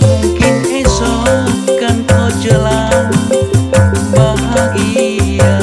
Mungkin esok kan kau jelas bahagia.